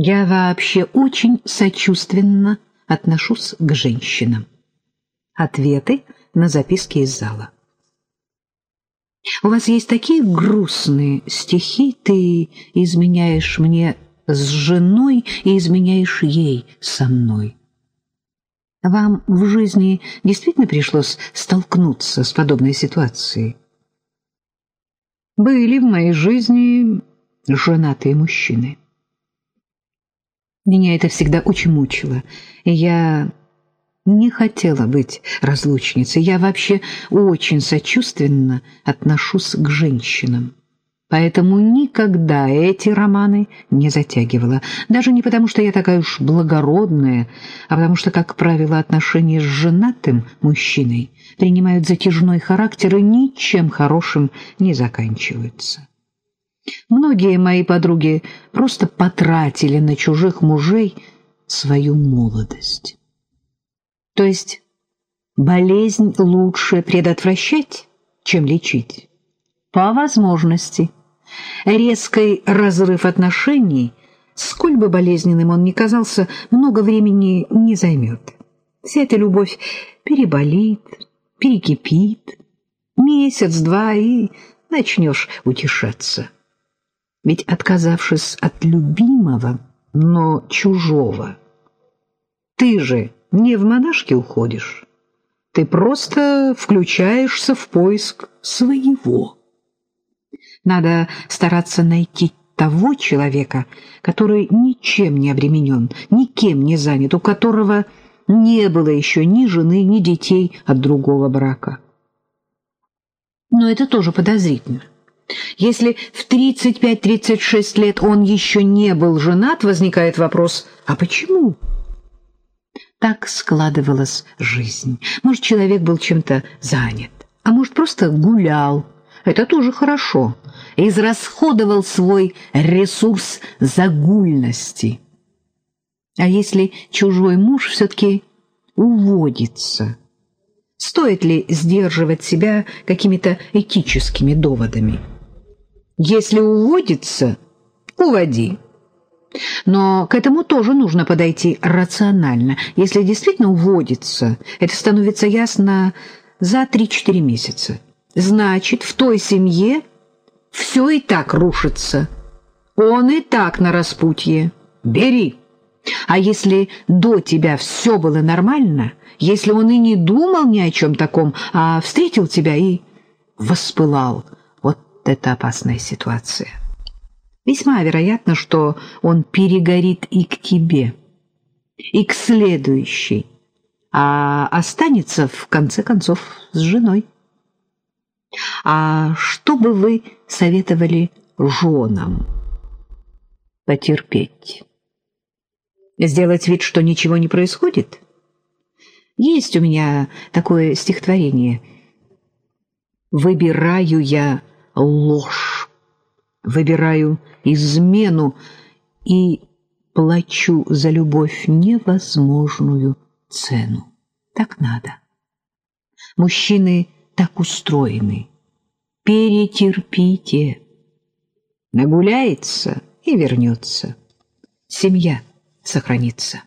Я вообще очень сочувственно отношусь к женщинам. Ответы на записки из зала. У вас есть такие грустные стихи, ты изменяешь мне с женой и изменяешь ей со мной. Вам в жизни действительно пришлось столкнуться с подобной ситуацией? Были в моей жизни женатые мужчины. Меня это всегда очень мучило, я не хотела быть разлучницей. Я вообще очень сочувственно отношусь к женщинам. Поэтому никогда эти романы не затягивала. Даже не потому, что я такая уж благородная, а потому что, как правило, отношения с женатым мужчиной принимают затяжной характер и ничем хорошим не заканчиваются. Многие мои подруги просто потратили на чужих мужей свою молодость. То есть болезнь лучше предотвращать, чем лечить? По возможности. Резкий разрыв отношений, сколь бы болезненным он ни казался, много времени не займет. Вся эта любовь переболит, перекипит, месяц-два и начнешь утешаться. Ведь отказавшись от любимого, но чужого, ты же не в монашки уходишь. Ты просто включаешься в поиск своего. Надо стараться найти того человека, который ничем не обременен, никем не занят, у которого не было еще ни жены, ни детей от другого брака. Но это тоже подозрительно. Если в 35-36 лет он еще не был женат, возникает вопрос, а почему? Так складывалась жизнь. Может, человек был чем-то занят, а может, просто гулял. Это тоже хорошо. Израсходовал свой ресурс загульности. А если чужой муж все-таки уводится? Стоит ли сдерживать себя какими-то этическими доводами? Если уводится, уводи. Но к этому тоже нужно подойти рационально. Если действительно уводится, это становится ясно за 3-4 месяца. Значит, в той семье все и так рушится. Он и так на распутье. Бери. А если до тебя все было нормально, если он и не думал ни о чем таком, а встретил тебя и воспылал, это опасная ситуация. Весьма вероятно, что он перегорит и к тебе, и к следующей, а останется, в конце концов, с женой. А что бы вы советовали женам? Потерпеть. Сделать вид, что ничего не происходит? Есть у меня такое стихотворение. «Выбираю я ложь» выбираю измену и плачу за любовь невозможную цену. Так надо. Мужчины так устроены. Перетерпите. Нагуляется и вернется. Семья сохранится.